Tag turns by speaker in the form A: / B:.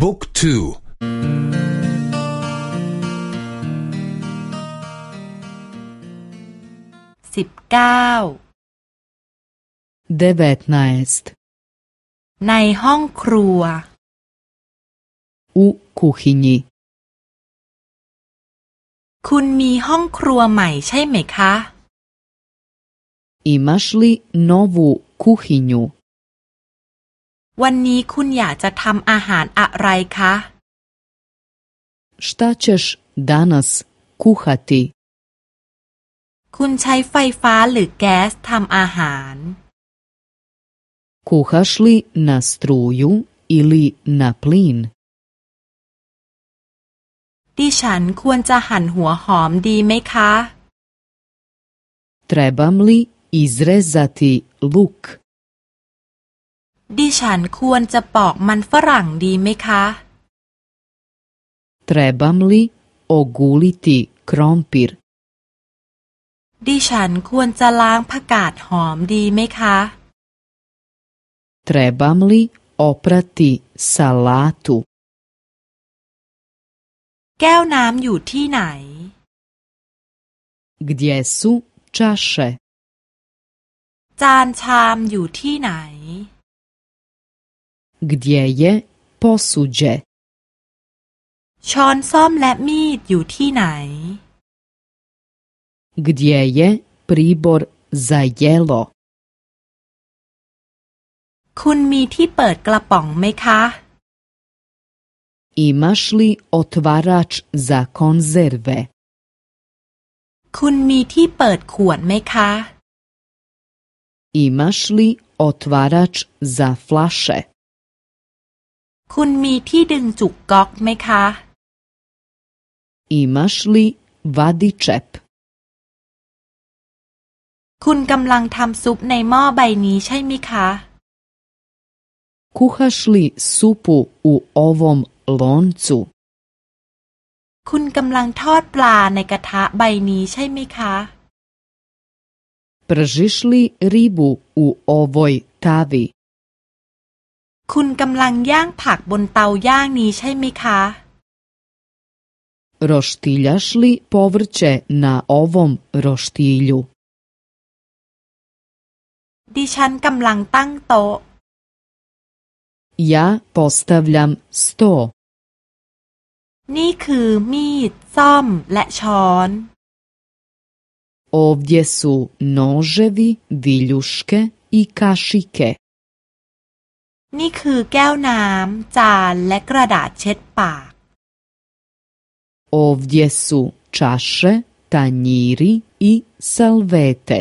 A: บุ๊กทู
B: สิบเก้า
C: เดเวตนาเอส
B: ในห้องครัว
C: u kuhinji
B: คุณมีห้องครัวใหม่ใช่ไหมคะ
C: Imaš li novu kuhinju?
B: วันนี้คุณอยากจะทำอาหารอะไรคะ
C: Šta ćeš danas kuhati?
B: คุณใช้ไฟฟ้าหรือแก๊สทำอาหาร
C: Kuhaš li na struju ili na plin?
B: ดิฉันควรจะหั่นหัวหอมดีไหมคะ
C: Trebam li izrezati luk?
B: ดิฉันควรจะปอกมันฝรั่งดีไหมคะ
C: Trebam li oguliti krompir?
B: ดิฉันควรจะล้างผักกาดหอมดีไหมคะ
C: Trebam li oprati salatu?
B: แก้วน้ำอยู่ที่ไหน
C: Gdje su čaše?
B: จานชามอยู่ที่ไหน
C: Gdje je posuđe?
B: ช้อนส้อมและมีดอยู่ที่ไหน
C: Gdje je pribor za jelo?
B: คุณมีที่เปิดกระป๋องไหมคะ
C: Imaš li otvarač za konzerve?
B: คุณมีที่เปิดขวดไหมคะ
C: Imaš li otvarač za flaše?
B: คุณมีที่ดึงจุกก๊อกไหมคะ
C: Imaš li vadičep?
B: คุณกำลังทำซุปในหม้อใบนี้ใช่ไหมคะ
C: Kuhaš li supu u ovom loncu?
B: คุณกำลังทอดปลาในกระทะใบนี้ใช่ไหมคะ
C: Pržiš li ribu u ovoj tavi?
B: คุณกำลังย่างผักบนเตาย่างนี้ใช่ไหมคะ
C: Roštiljaš li povrće na ovom roštilju?
B: ดิฉันกำลังตั้งโต๊ะ
C: Ja postavljam sto.
B: นี่คือมีดซ่อมและช้อน
C: Ovdje su noževi, viljuške i kašike.
B: นี่คือแก้วน้ำจานและกระดาษเช็ดปาก
C: Ovdje su čaše, tanjiri i salvete.